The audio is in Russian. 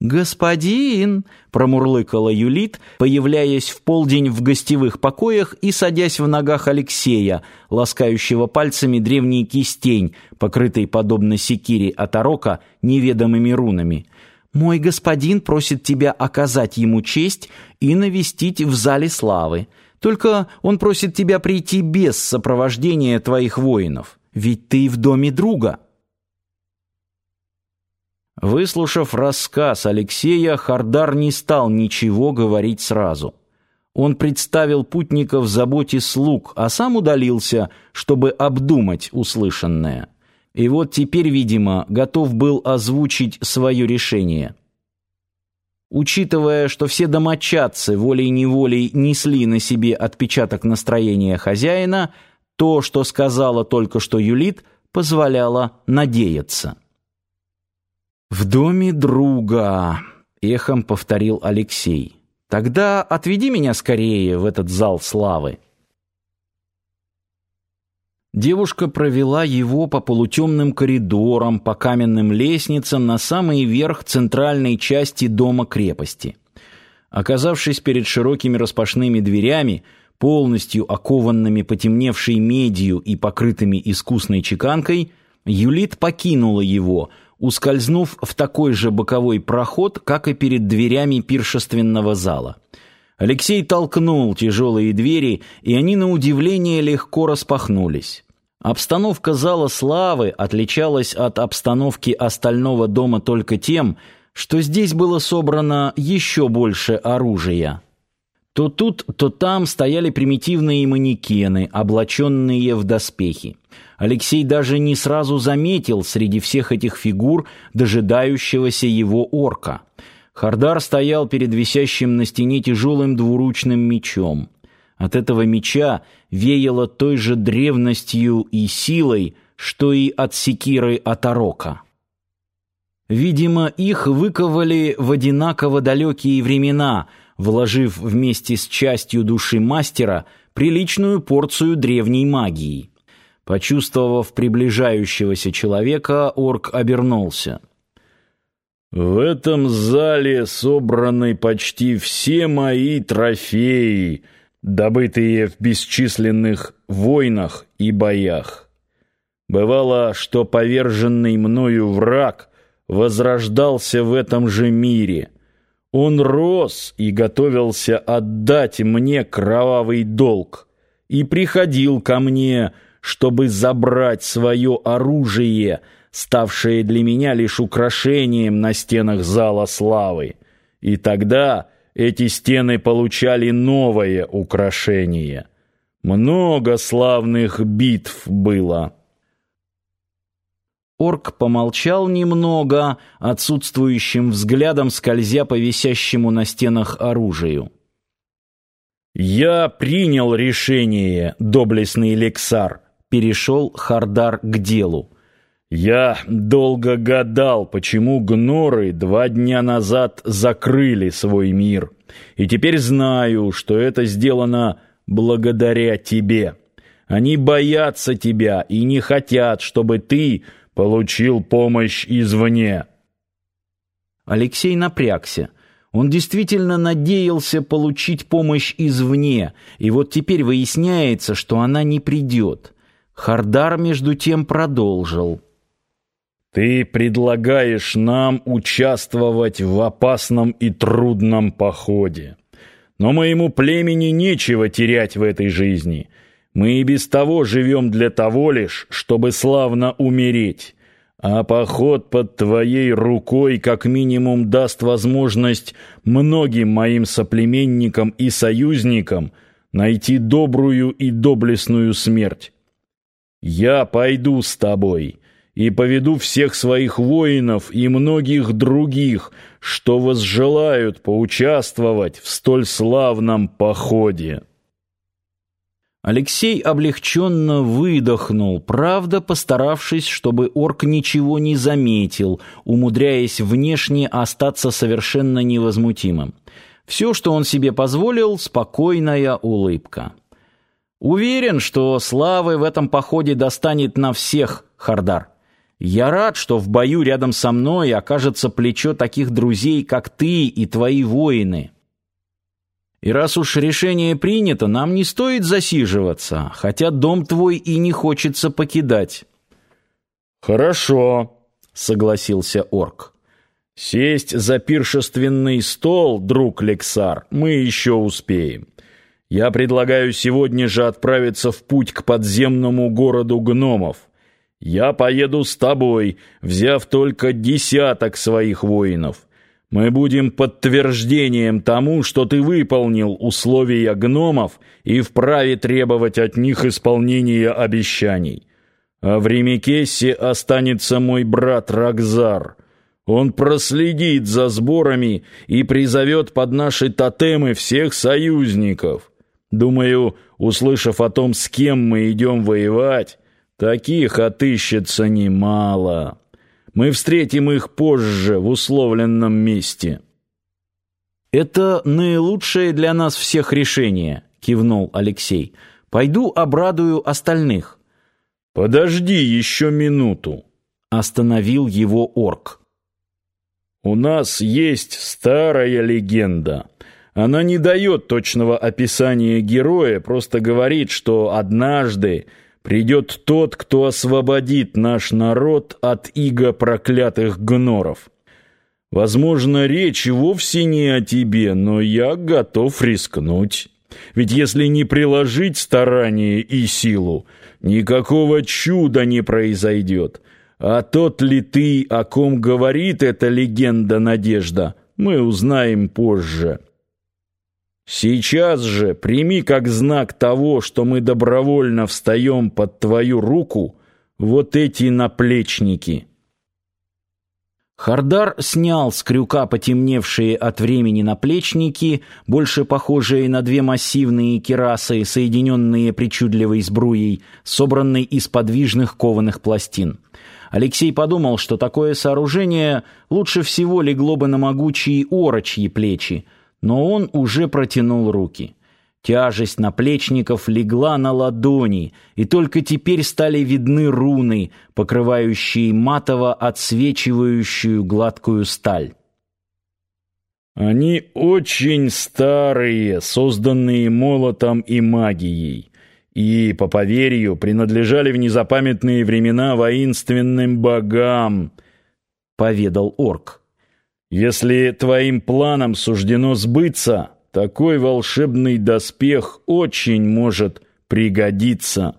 «Господин!» — промурлыкала Юлит, появляясь в полдень в гостевых покоях и садясь в ногах Алексея, ласкающего пальцами древний кистень, покрытый, подобно секире оторока, неведомыми рунами. «Мой господин просит тебя оказать ему честь и навестить в зале славы. Только он просит тебя прийти без сопровождения твоих воинов, ведь ты в доме друга». Выслушав рассказ Алексея, Хардар не стал ничего говорить сразу. Он представил путников заботе слуг, а сам удалился, чтобы обдумать услышанное. И вот теперь, видимо, готов был озвучить свое решение. Учитывая, что все домочадцы волей-неволей несли на себе отпечаток настроения хозяина, то, что сказала только что Юлит, позволяло надеяться. «В доме друга», — эхом повторил Алексей. «Тогда отведи меня скорее в этот зал славы». Девушка провела его по полутемным коридорам, по каменным лестницам на самый верх центральной части дома-крепости. Оказавшись перед широкими распашными дверями, полностью окованными потемневшей медью и покрытыми искусной чеканкой, Юлит покинула его — ускользнув в такой же боковой проход, как и перед дверями пиршественного зала. Алексей толкнул тяжелые двери, и они, на удивление, легко распахнулись. Обстановка зала славы отличалась от обстановки остального дома только тем, что здесь было собрано еще больше оружия. То тут, то там стояли примитивные манекены, облаченные в доспехи. Алексей даже не сразу заметил среди всех этих фигур дожидающегося его орка. Хардар стоял перед висящим на стене тяжелым двуручным мечом. От этого меча веяло той же древностью и силой, что и от секиры Атарока. Видимо, их выковали в одинаково далекие времена — вложив вместе с частью души мастера приличную порцию древней магии. Почувствовав приближающегося человека, орк обернулся. «В этом зале собраны почти все мои трофеи, добытые в бесчисленных войнах и боях. Бывало, что поверженный мною враг возрождался в этом же мире, он рос и готовился отдать мне кровавый долг, и приходил ко мне, чтобы забрать свое оружие, ставшее для меня лишь украшением на стенах зала славы. И тогда эти стены получали новое украшение. Много славных битв было. Орк помолчал немного, отсутствующим взглядом скользя по висящему на стенах оружию. «Я принял решение, доблестный Лексар», — перешел Хардар к делу. «Я долго гадал, почему гноры два дня назад закрыли свой мир, и теперь знаю, что это сделано благодаря тебе. Они боятся тебя и не хотят, чтобы ты получил помощь извне. Алексей напрягся. Он действительно надеялся получить помощь извне, и вот теперь выясняется, что она не придет. Хардар между тем продолжил. «Ты предлагаешь нам участвовать в опасном и трудном походе. Но моему племени нечего терять в этой жизни. Мы и без того живем для того лишь, чтобы славно умереть. А поход под твоей рукой как минимум даст возможность многим моим соплеменникам и союзникам найти добрую и доблестную смерть. Я пойду с тобой и поведу всех своих воинов и многих других, что возжелают поучаствовать в столь славном походе». Алексей облегченно выдохнул, правда, постаравшись, чтобы орк ничего не заметил, умудряясь внешне остаться совершенно невозмутимым. Все, что он себе позволил, спокойная улыбка. Уверен, что славы в этом походе достанет на всех, Хардар. Я рад, что в бою рядом со мной окажется плечо таких друзей, как ты и твои воины. И раз уж решение принято, нам не стоит засиживаться, хотя дом твой и не хочется покидать. Хорошо, согласился орк. Сесть за пиршественный стол, друг Лексар, мы еще успеем. Я предлагаю сегодня же отправиться в путь к подземному городу гномов. Я поеду с тобой, взяв только десяток своих воинов. Мы будем подтверждением тому, что ты выполнил условия гномов и вправе требовать от них исполнения обещаний. А в Ремикессе останется мой брат Рагзар. Он проследит за сборами и призовет под наши тотемы всех союзников. Думаю, услышав о том, с кем мы идем воевать, таких отыщется немало. Мы встретим их позже в условленном месте. Это наилучшее для нас всех решение, кивнул Алексей. Пойду обрадую остальных. Подожди еще минуту, остановил его орк. У нас есть старая легенда. Она не дает точного описания героя, просто говорит, что однажды придет тот, кто освободит наш народ от иго проклятых гноров. Возможно, речь вовсе не о тебе, но я готов рискнуть. Ведь если не приложить старание и силу, никакого чуда не произойдет. А тот ли ты, о ком говорит эта легенда-надежда, мы узнаем позже. Сейчас же прими как знак того, что мы добровольно встаем под твою руку, вот эти наплечники». Хардар снял с крюка потемневшие от времени наплечники, больше похожие на две массивные кирасы, соединенные причудливой сбруей, собранной из подвижных кованых пластин. Алексей подумал, что такое сооружение лучше всего легло бы на могучие орочьи плечи, но он уже протянул руки. Тяжесть наплечников легла на ладони, и только теперь стали видны руны, покрывающие матово отсвечивающую гладкую сталь. Они очень старые, созданные молотом и магией, и, по поверью, принадлежали в незапамятные времена воинственным богам, — поведал орк. Если твоим планам суждено сбыться, такой волшебный доспех очень может пригодиться.